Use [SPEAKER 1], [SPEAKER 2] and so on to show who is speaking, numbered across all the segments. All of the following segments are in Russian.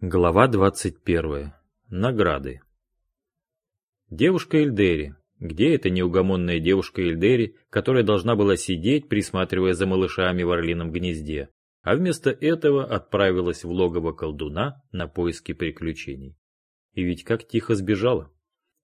[SPEAKER 1] Глава 21. Награды. Девушка Эльдери. Где эта неугомонная девушка Эльдери, которая должна была сидеть, присматривая за малышами в орлином гнезде, а вместо этого отправилась в логово колдуна на поиски приключений? И ведь как тихо сбежала.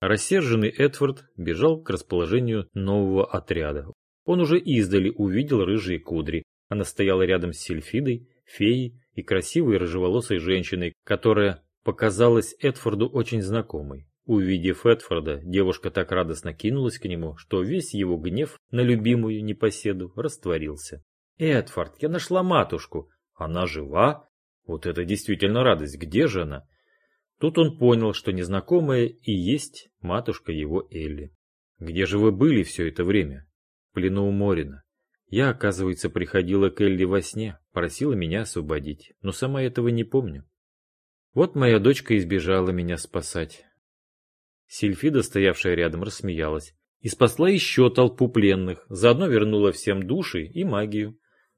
[SPEAKER 1] Рассерженный Эдвард бежал к расположению нового отряда. Он уже издали увидел рыжие кудри. Она стояла рядом с Сильфидой, феей и красивой рыжеволосой женщиной, которая показалась Эдфорду очень знакомой. Увидев Эдфорда, девушка так радостно кинулась к нему, что весь его гнев на любимую непоседу растворился. «Эдфорд, я нашла матушку! Она жива? Вот это действительно радость! Где же она?» Тут он понял, что незнакомая и есть матушка его Элли. «Где же вы были все это время?» «В плену у Морина. Я, оказывается, приходила к Элли во сне, просила меня освободить, но сама этого не помню. Вот моя дочка избежала меня спасать. Сильфида, стоявшая рядом, рассмеялась и спасла еще толпу пленных, заодно вернула всем души и магию.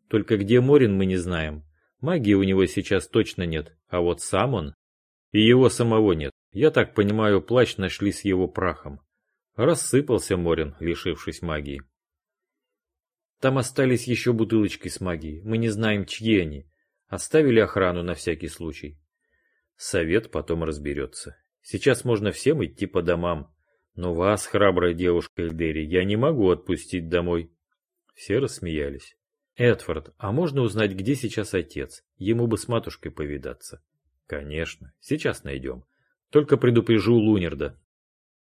[SPEAKER 1] Только где Морин мы не знаем. Магии у него сейчас точно нет, а вот сам он... И его самого нет. Я так понимаю, плащ нашли с его прахом. Рассыпался Морин, лишившись магии. Там остались еще бутылочки с магией. Мы не знаем, чьи они. Оставили охрану на всякий случай. Совет потом разберется. Сейчас можно всем идти по домам. Но вас, храбрая девушка Эльдери, я не могу отпустить домой. Все рассмеялись. Эдвард, а можно узнать, где сейчас отец? Ему бы с матушкой повидаться. Конечно, сейчас найдем. Только предупрежу Лунерда.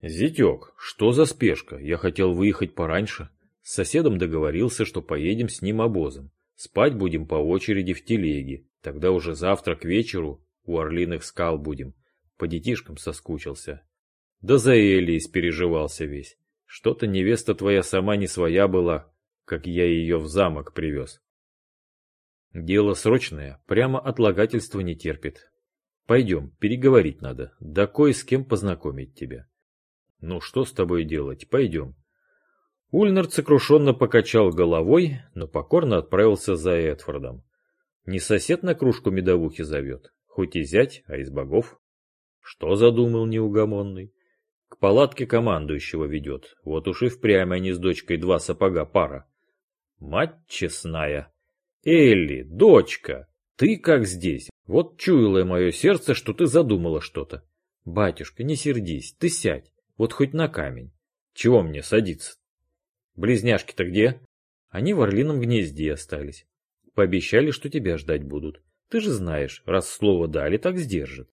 [SPEAKER 1] Зятек, что за спешка? Я хотел выехать пораньше. С соседом договорился, что поедем с ним обозом. Спать будем по очереди в телеге. Тогда уже завтра к вечеру у Орлиных скал будем. По детишкам соскучился. Да за Элли испереживался весь. Что-то невеста твоя сама не своя была, как я ее в замок привез. Дело срочное, прямо отлагательства не терпит. Пойдем, переговорить надо, да кое с кем познакомить тебя. Ну что с тобой делать, пойдем. Ульнард сокрушенно покачал головой, но покорно отправился за Эдфордом. Не сосед на кружку медовухи зовет, хоть и зять, а из богов. Что задумал неугомонный? К палатке командующего ведет, вот уж и впрямь они с дочкой два сапога пара. Мать честная! Элли, дочка, ты как здесь? Вот чуяло мое сердце, что ты задумала что-то. Батюшка, не сердись, ты сядь, вот хоть на камень. Чего мне садиться? Близняшки-то где? Они в орлином гнезде остались. Пообещали, что тебя ждать будут. Ты же знаешь, раз слово дали, так сдержат.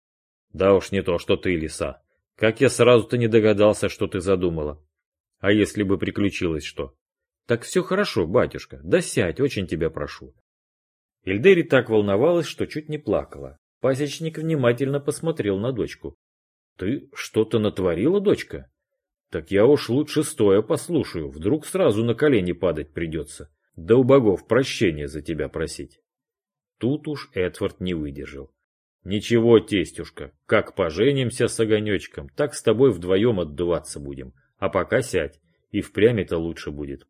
[SPEAKER 1] Да уж не то, что ты, лиса. Как я сразу-то не догадался, что ты задумала. А если бы приключилось что? Так все хорошо, батюшка. Да сядь, очень тебя прошу. Эльдери так волновалась, что чуть не плакала. Пасечник внимательно посмотрел на дочку. Ты что-то натворила, дочка? Так я уж лучше стоя послушаю, вдруг сразу на колени падать придется. Да у богов прощения за тебя просить. Тут уж Эдвард не выдержал. Ничего, тестюшка, как поженимся с огонечком, так с тобой вдвоем отдуваться будем. А пока сядь, и впрямь это лучше будет.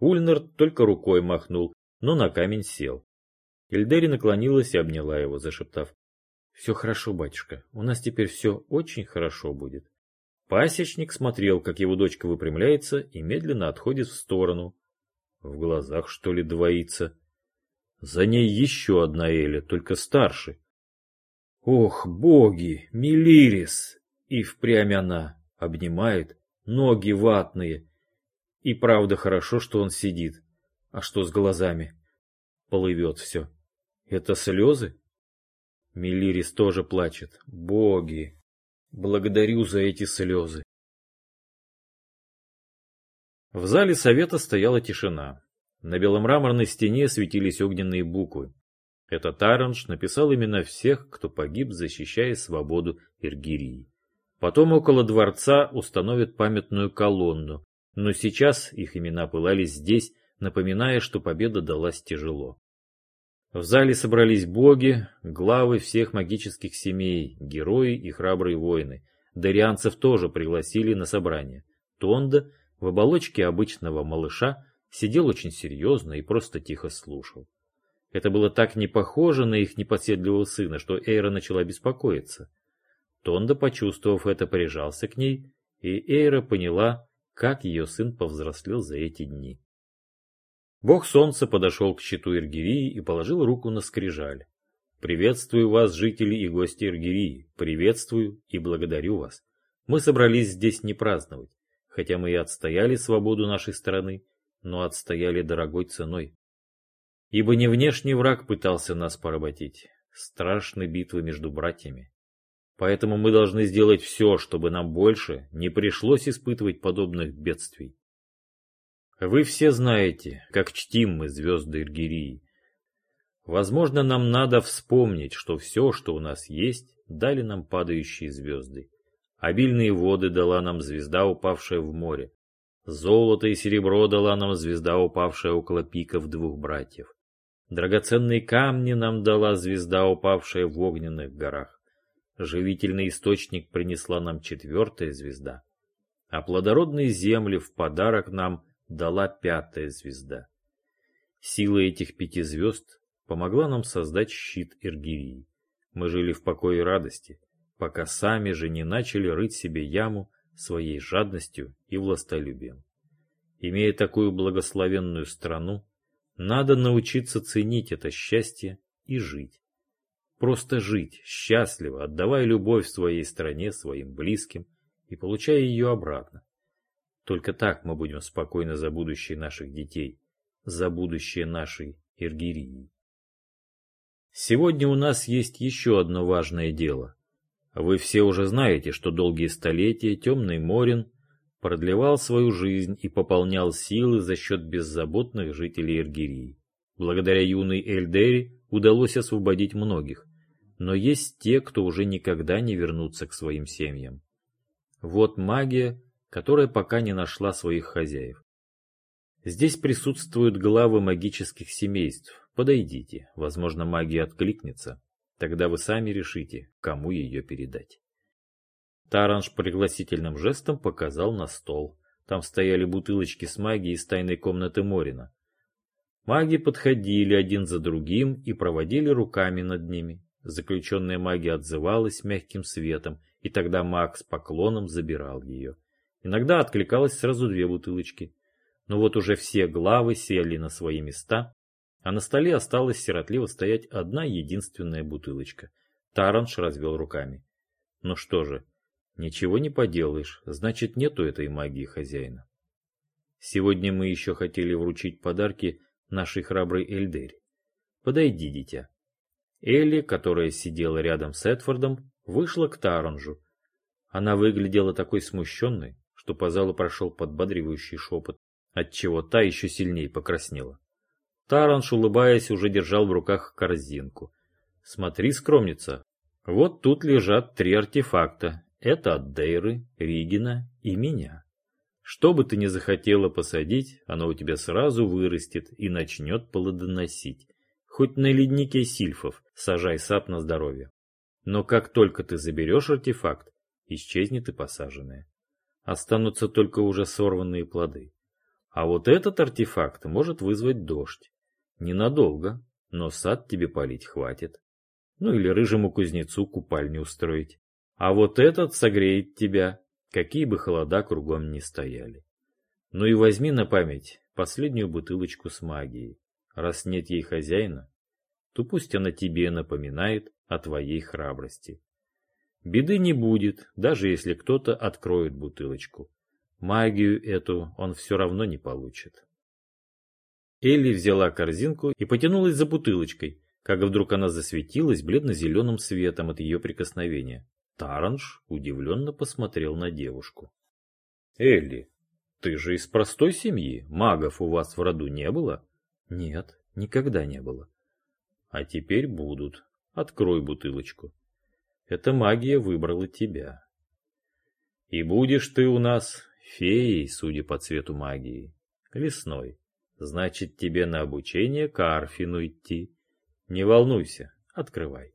[SPEAKER 1] Ульнард только рукой махнул, но на камень сел. Эльдери наклонилась и обняла его, зашептав. «Все хорошо, батюшка, у нас теперь все очень хорошо будет». Пасечник смотрел, как его дочка выпрямляется и медленно отходит в сторону. В глазах, что ли, двоится. За ней еще одна Эля, только старше. Ох, боги, Мелирис! И впрямь она обнимает, ноги ватные. И правда хорошо, что он сидит. А что с глазами? Плывет все. Это слезы? Мелирис тоже плачет. Боги! Благодарю за эти слезы. В зале совета стояла тишина. На беломраморной стене светились огненные буквы. Этот Таранж написал имена всех, кто погиб, защищая свободу Иргирии. Потом около дворца установят памятную колонну, но сейчас их имена пылали здесь, напоминая, что победа далась тяжело. В зале собрались боги, главы всех магических семей, герои и храбрые воины. Дарианцев тоже пригласили на собрание. Тонда в оболочке обычного малыша сидел очень серьезно и просто тихо слушал. Это было так не похоже на их непоседливого сына, что Эйра начала беспокоиться. Тонда, почувствовав это, прижался к ней, и Эйра поняла, как ее сын повзрослел за эти дни. Бог солнца подошел к щиту Иргирии и положил руку на скрижаль. «Приветствую вас, жители и гости Иргирии, приветствую и благодарю вас. Мы собрались здесь не праздновать, хотя мы и отстояли свободу нашей страны, но отстояли дорогой ценой. Ибо не внешний враг пытался нас поработить, страшны битвы между братьями. Поэтому мы должны сделать все, чтобы нам больше не пришлось испытывать подобных бедствий. Вы все знаете, как чтим мы звезды Иргирии. Возможно, нам надо вспомнить, что все, что у нас есть, дали нам падающие звезды. Обильные воды дала нам звезда, упавшая в море. Золото и серебро дала нам звезда, упавшая около пиков двух братьев. Драгоценные камни нам дала звезда, упавшая в огненных горах. Живительный источник принесла нам четвертая звезда, а плодородные земли в подарок нам дала пятая звезда. Сила этих пяти звезд помогла нам создать щит Иргирии. Мы жили в покое и радости, пока сами же не начали рыть себе яму своей жадностью и властолюбием. Имея такую благословенную страну, надо научиться ценить это счастье и жить. Просто жить, счастливо, отдавая любовь своей стране, своим близким и получая ее обратно. Только так мы будем спокойны за будущее наших детей, за будущее нашей Иргирии. Сегодня у нас есть еще одно важное дело. Вы все уже знаете, что долгие столетия Темный Морин продлевал свою жизнь и пополнял силы за счет беззаботных жителей Иргирии. Благодаря юной Эльдери удалось освободить многих, но есть те, кто уже никогда не вернутся к своим семьям. Вот магия, которая пока не нашла своих хозяев. Здесь присутствуют главы магических семейств. Подойдите, возможно, магия откликнется. Тогда вы сами решите, кому ее передать. Таранж пригласительным жестом показал на стол. Там стояли бутылочки с магией из тайной комнаты Морина. Маги подходили один за другим и проводили руками над ними. Заключенная магия отзывалась мягким светом, и тогда маг с поклоном забирал ее. Иногда откликалось сразу две бутылочки. Но вот уже все главы сели на свои места, а на столе осталась сиротливо стоять одна единственная бутылочка. Таранш развел руками. Ну что же, ничего не поделаешь, значит нету этой магии хозяина. Сегодня мы еще хотели вручить подарки нашей храброй Эльдере. Подойди, дитя. Элли, которая сидела рядом с Эдфордом, вышла к Таранжу. Она выглядела такой смущенной, что по залу прошел подбадривающий шепот, отчего та еще сильнее покраснела. Таранж, улыбаясь, уже держал в руках корзинку. «Смотри, скромница, вот тут лежат три артефакта. Это от Дейры, Ригина и меня. Что бы ты ни захотела посадить, оно у тебя сразу вырастет и начнет плодоносить. Хоть на леднике сильфов сажай сад на здоровье. Но как только ты заберешь артефакт, исчезнет и посаженное. Останутся только уже сорванные плоды. А вот этот артефакт может вызвать дождь. Ненадолго, но сад тебе полить хватит. Ну или рыжему кузнецу купальню устроить. А вот этот согреет тебя, какие бы холода кругом ни стояли. Ну и возьми на память последнюю бутылочку с магией. Раз нет ей хозяина, то пусть она тебе напоминает о твоей храбрости. Беды не будет, даже если кто-то откроет бутылочку. Магию эту он все равно не получит. Элли взяла корзинку и потянулась за бутылочкой, как вдруг она засветилась бледно-зеленым светом от ее прикосновения. Таранж удивленно посмотрел на девушку. «Элли, ты же из простой семьи, магов у вас в роду не было?» Нет, никогда не было. А теперь будут. Открой бутылочку. Эта магия выбрала тебя. И будешь ты у нас феей, судя по цвету магии. Лесной. Значит, тебе на обучение к Арфину идти. Не волнуйся, открывай.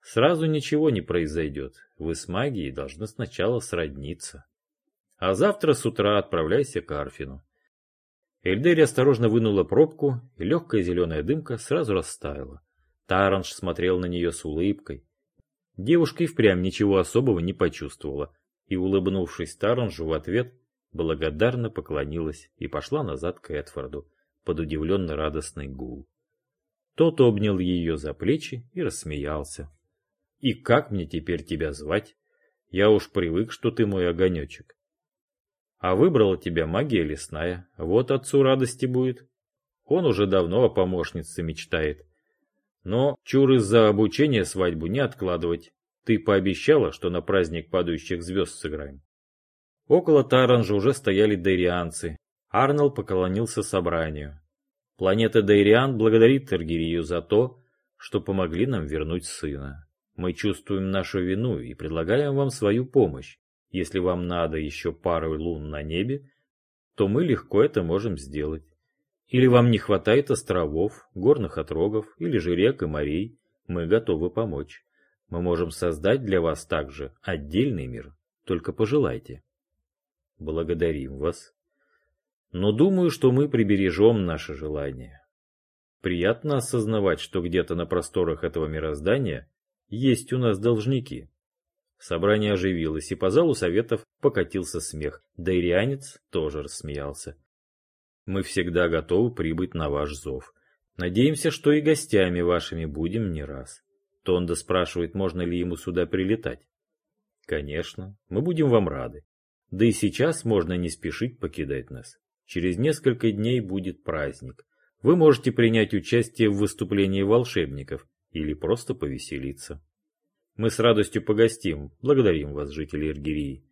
[SPEAKER 1] Сразу ничего не произойдет. Вы с магией должны сначала сродниться. А завтра с утра отправляйся к Арфину. Эльдери осторожно вынула пробку, и легкая зеленая дымка сразу растаяла. Таранж смотрел на нее с улыбкой. Девушка и впрямь ничего особого не почувствовала, и, улыбнувшись Таранжу в ответ, благодарно поклонилась и пошла назад к Эдфорду под удивленно радостный гул. Тот обнял ее за плечи и рассмеялся. «И как мне теперь тебя звать? Я уж привык, что ты мой огонечек. А выбрала тебя магия лесная, вот отцу радости будет. Он уже давно о помощнице мечтает. Но чур из-за обучения свадьбу не откладывать. Ты пообещала, что на праздник падающих звезд сыграем. Около Таранжа уже стояли дайрианцы. Арнольд поклонился собранию. Планета Дайриан благодарит Таргирию за то, что помогли нам вернуть сына. Мы чувствуем нашу вину и предлагаем вам свою помощь. Если вам надо еще пару лун на небе, то мы легко это можем сделать. Или вам не хватает островов, горных отрогов или же рек и морей, мы готовы помочь. Мы можем создать для вас также отдельный мир, только пожелайте. Благодарим вас. Но думаю, что мы прибережем наше желание. Приятно осознавать, что где-то на просторах этого мироздания есть у нас должники. Собрание оживилось, и по залу советов покатился смех. Дайрианец тоже рассмеялся. Мы всегда готовы прибыть на ваш зов. Надеемся, что и гостями вашими будем не раз. Тонда спрашивает, можно ли ему сюда прилетать. Конечно, мы будем вам рады. Да и сейчас можно не спешить покидать нас. Через несколько дней будет праздник. Вы можете принять участие в выступлении волшебников или просто повеселиться. Мы с радостью погостим. Благодарим вас, жители Иргирии.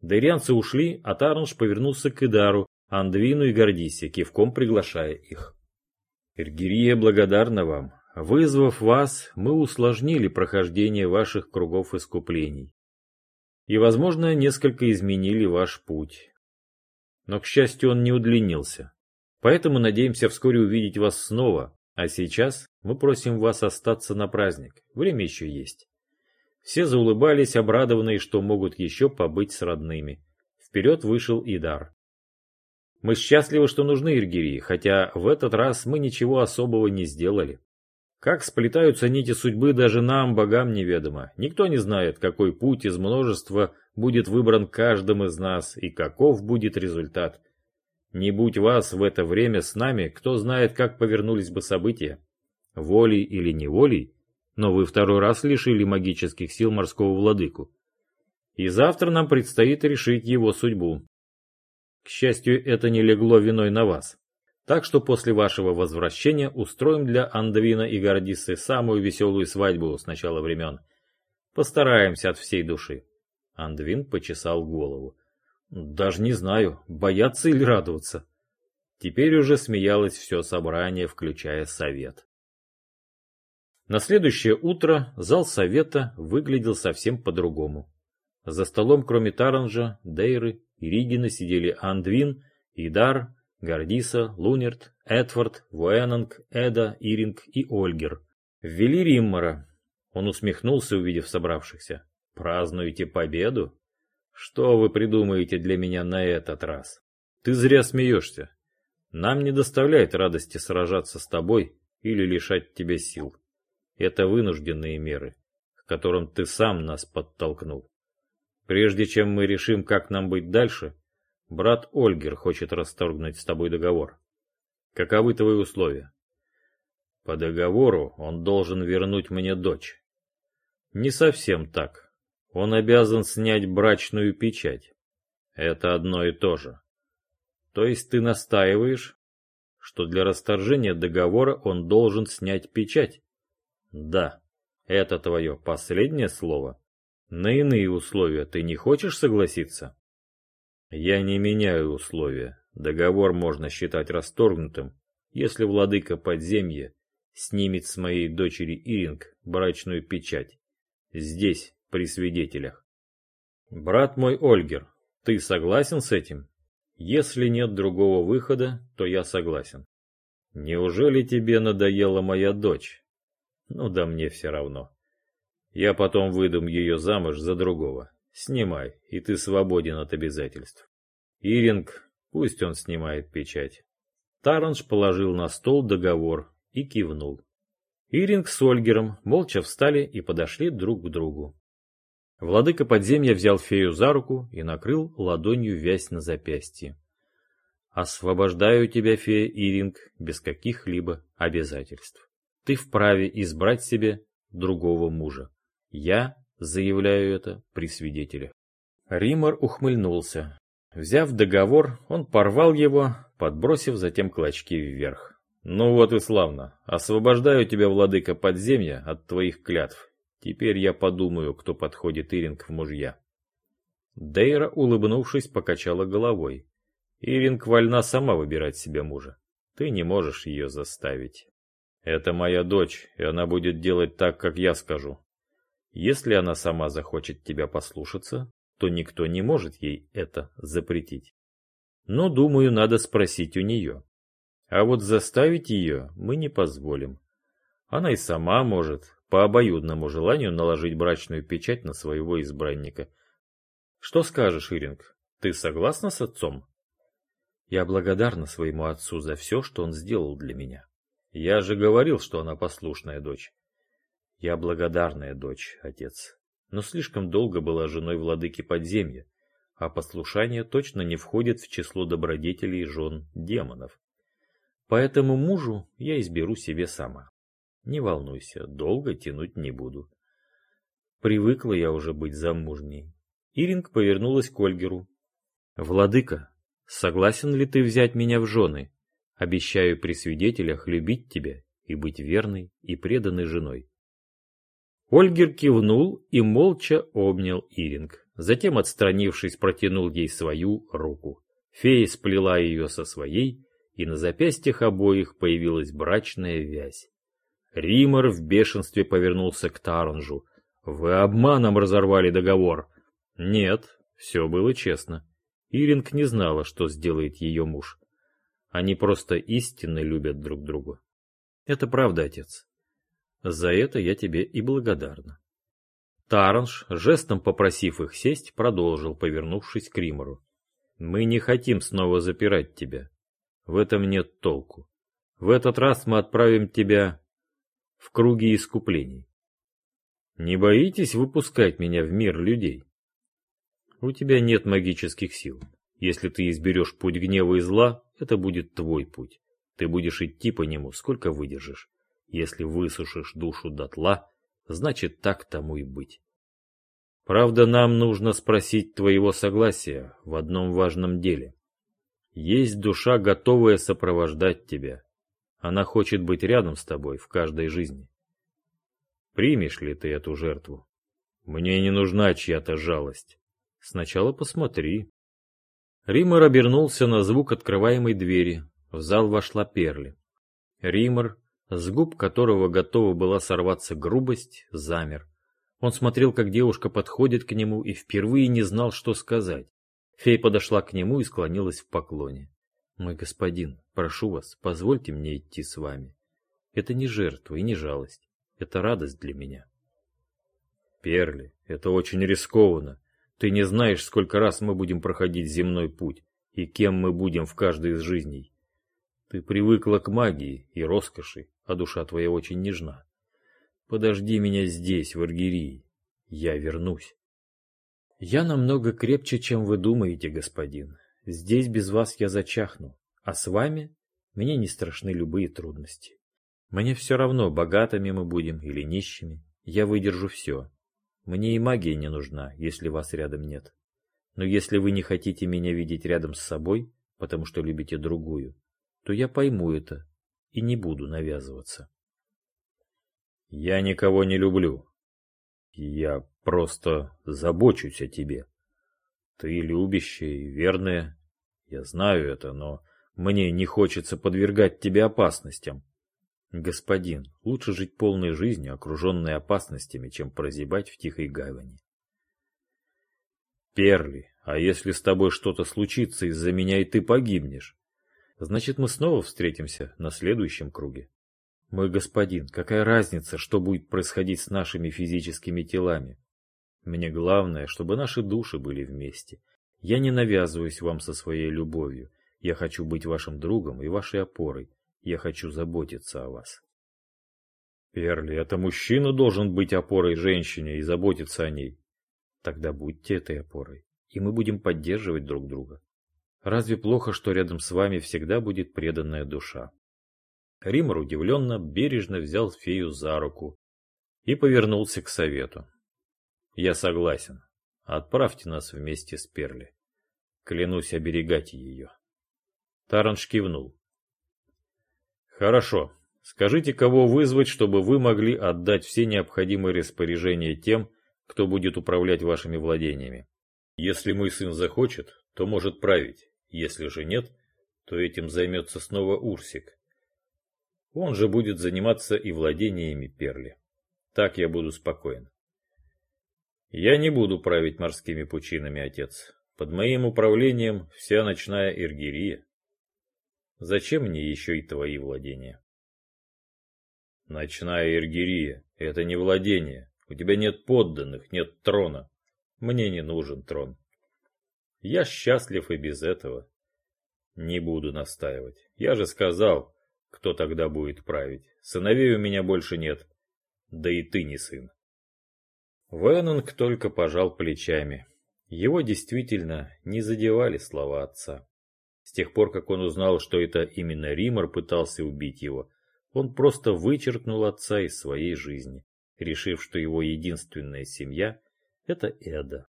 [SPEAKER 1] Дайрианцы ушли, а Таранж повернулся к Идару, Андвину и Гордисе, кивком приглашая их. Иргирия благодарна вам. Вызвав вас, мы усложнили прохождение ваших кругов искуплений. И, возможно, несколько изменили ваш путь. Но, к счастью, он не удлинился. Поэтому надеемся вскоре увидеть вас снова, а сейчас мы просим вас остаться на праздник. Время еще есть. Все заулыбались, обрадованные, что могут еще побыть с родными. Вперед вышел Идар. Мы счастливы, что нужны Иргирии, хотя в этот раз мы ничего особого не сделали. Как сплетаются нити судьбы, даже нам, богам, неведомо. Никто не знает, какой путь из множества будет выбран каждым из нас и каков будет результат. Не будь вас в это время с нами, кто знает, как повернулись бы события. Волей или неволей, но вы второй раз лишили магических сил морского владыку. И завтра нам предстоит решить его судьбу. К счастью, это не легло виной на вас. Так что после вашего возвращения устроим для Андвина и Гордисы самую веселую свадьбу с начала времен. Постараемся от всей души. Андвин почесал голову. Даже не знаю, бояться или радоваться. Теперь уже смеялось все собрание, включая совет. На следующее утро зал совета выглядел совсем по-другому. За столом, кроме Таранжа, Дейры и Ригина сидели Андвин, Идар, Гордиса, Лунерт, Эдвард, Вуэнанг, Эда, Иринг и Ольгер. Ввели Риммара. Он усмехнулся, увидев собравшихся. «Празднуете победу? Что вы придумаете для меня на этот раз? Ты зря смеешься. Нам не доставляет радости сражаться с тобой или лишать тебя сил. Это вынужденные меры, к которым ты сам нас подтолкнул. Прежде чем мы решим, как нам быть дальше, брат Ольгер хочет расторгнуть с тобой договор. Каковы твои условия? По договору он должен вернуть мне дочь. Не совсем так. Он обязан снять брачную печать. Это одно и то же. То есть ты настаиваешь, что для расторжения договора он должен снять печать? Да. Это твое последнее слово? На иные условия ты не хочешь согласиться? Я не меняю условия. Договор можно считать расторгнутым, если владыка подземья снимет с моей дочери Иринг брачную печать. Здесь, при свидетелях. Брат мой Ольгер, ты согласен с этим? Если нет другого выхода, то я согласен. Неужели тебе надоела моя дочь? Ну да мне все равно. Я потом выдам ее замуж за другого. Снимай, и ты свободен от обязательств. Иринг, пусть он снимает печать. Таранж положил на стол договор и кивнул. Иринг с Ольгером молча встали и подошли друг к другу. Владыка подземья взял фею за руку и накрыл ладонью вязь на запястье. «Освобождаю тебя, фея Иринг, без каких-либо обязательств. Ты вправе избрать себе другого мужа. Я заявляю это при свидетелях». Римор ухмыльнулся. Взяв договор, он порвал его, подбросив затем клочки вверх. Ну вот и славно. Освобождаю тебя, владыка подземья, от твоих клятв. Теперь я подумаю, кто подходит Иринг в мужья. Дейра, улыбнувшись, покачала головой. Иринг вольна сама выбирать себе мужа. Ты не можешь ее заставить. Это моя дочь, и она будет делать так, как я скажу. Если она сама захочет тебя послушаться, то никто не может ей это запретить. Но, думаю, надо спросить у нее. А вот заставить ее мы не позволим. Она и сама может по обоюдному желанию наложить брачную печать на своего избранника. Что скажешь, Иринг, ты согласна с отцом? Я благодарна своему отцу за все, что он сделал для меня. Я же говорил, что она послушная дочь. Я благодарная дочь, отец, но слишком долго была женой владыки подземья, а послушание точно не входит в число добродетелей жен демонов. Поэтому мужу я изберу себе сама. Не волнуйся, долго тянуть не буду. Привыкла я уже быть замужней. Иринг повернулась к Ольгеру. «Владыка, согласен ли ты взять меня в жены? Обещаю при свидетелях любить тебя и быть верной и преданной женой». Ольгер кивнул и молча обнял Иринг. Затем, отстранившись, протянул ей свою руку. Фея сплела ее со своей и на запястьях обоих появилась брачная вязь. Римор в бешенстве повернулся к Таранжу. «Вы обманом разорвали договор!» «Нет, все было честно. Иринг не знала, что сделает ее муж. Они просто истинно любят друг друга. Это правда, отец. За это я тебе и благодарна». Таранж, жестом попросив их сесть, продолжил, повернувшись к Римору. «Мы не хотим снова запирать тебя. В этом нет толку. В этот раз мы отправим тебя в круги искуплений. Не боитесь выпускать меня в мир людей? У тебя нет магических сил. Если ты изберешь путь гнева и зла, это будет твой путь. Ты будешь идти по нему, сколько выдержишь. Если высушишь душу дотла, значит так тому и быть. Правда, нам нужно спросить твоего согласия в одном важном деле. Есть душа, готовая сопровождать тебя. Она хочет быть рядом с тобой в каждой жизни. Примешь ли ты эту жертву? Мне не нужна чья-то жалость. Сначала посмотри. Римор обернулся на звук открываемой двери. В зал вошла Перли. Римор, с губ которого готова была сорваться грубость, замер. Он смотрел, как девушка подходит к нему и впервые не знал, что сказать. Фея подошла к нему и склонилась в поклоне. «Мой господин, прошу вас, позвольте мне идти с вами. Это не жертва и не жалость. Это радость для меня». «Перли, это очень рискованно. Ты не знаешь, сколько раз мы будем проходить земной путь и кем мы будем в каждой из жизней. Ты привыкла к магии и роскоши, а душа твоя очень нежна. Подожди меня здесь, в Аргирии. Я вернусь. Я намного крепче, чем вы думаете, господин. Здесь без вас я зачахну, а с вами мне не страшны любые трудности. Мне все равно, богатыми мы будем или нищими, я выдержу все. Мне и магия не нужна, если вас рядом нет. Но если вы не хотите меня видеть рядом с собой, потому что любите другую, то я пойму это и не буду навязываться. Я никого не люблю, я просто забочусь о тебе. Ты любящая и верная. Я знаю это, но мне не хочется подвергать тебя опасностям. Господин, лучше жить полной жизнью, окруженной опасностями, чем прозябать в тихой гавани. Перли, а если с тобой что-то случится из-за меня, и ты погибнешь? Значит, мы снова встретимся на следующем круге. Мой господин, какая разница, что будет происходить с нашими физическими телами? Мне главное, чтобы наши души были вместе. Я не навязываюсь вам со своей любовью. Я хочу быть вашим другом и вашей опорой. Я хочу заботиться о вас. Перли, это мужчина должен быть опорой женщине и заботиться о ней. Тогда будьте этой опорой, и мы будем поддерживать друг друга. Разве плохо, что рядом с вами всегда будет преданная душа? Римор удивленно, бережно взял фею за руку и повернулся к совету. Я согласен. Отправьте нас вместе с Перли. Клянусь оберегать ее. Таранш кивнул. Хорошо. Скажите, кого вызвать, чтобы вы могли отдать все необходимые распоряжения тем, кто будет управлять вашими владениями. Если мой сын захочет, то может править. Если же нет, то этим займется снова Урсик. Он же будет заниматься и владениями Перли. Так я буду спокоен. Я не буду править морскими пучинами, отец. Под моим управлением вся ночная Иргирия. Зачем мне еще и твои владения? Ночная Иргирия — это не владение. У тебя нет подданных, нет трона. Мне не нужен трон. Я счастлив и без этого. Не буду настаивать. Я же сказал, кто тогда будет править. Сыновей у меня больше нет. Да и ты не сын. Веннинг только пожал плечами. Его действительно не задевали слова отца. С тех пор, как он узнал, что это именно Римор пытался убить его, он просто вычеркнул отца из своей жизни, решив, что его единственная семья – это Эда.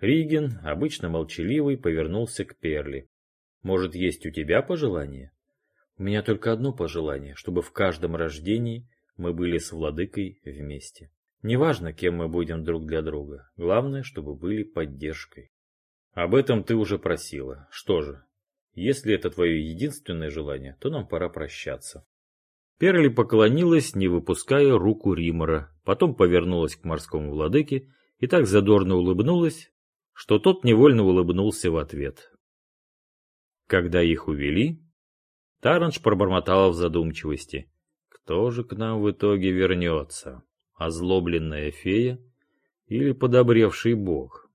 [SPEAKER 1] Риген, обычно молчаливый, повернулся к Перли. «Может, есть у тебя пожелание?» «У меня только одно пожелание, чтобы в каждом рождении мы были с владыкой вместе. Неважно, кем мы будем друг для друга, главное, чтобы были поддержкой». «Об этом ты уже просила. Что же, если это твое единственное желание, то нам пора прощаться». Перли поклонилась, не выпуская руку Римора, потом повернулась к морскому владыке и так задорно улыбнулась, что тот невольно улыбнулся в ответ. Когда их увели, Таранж пробормотала в задумчивости. Кто же к нам в итоге вернется? Озлобленная фея или подобревший бог?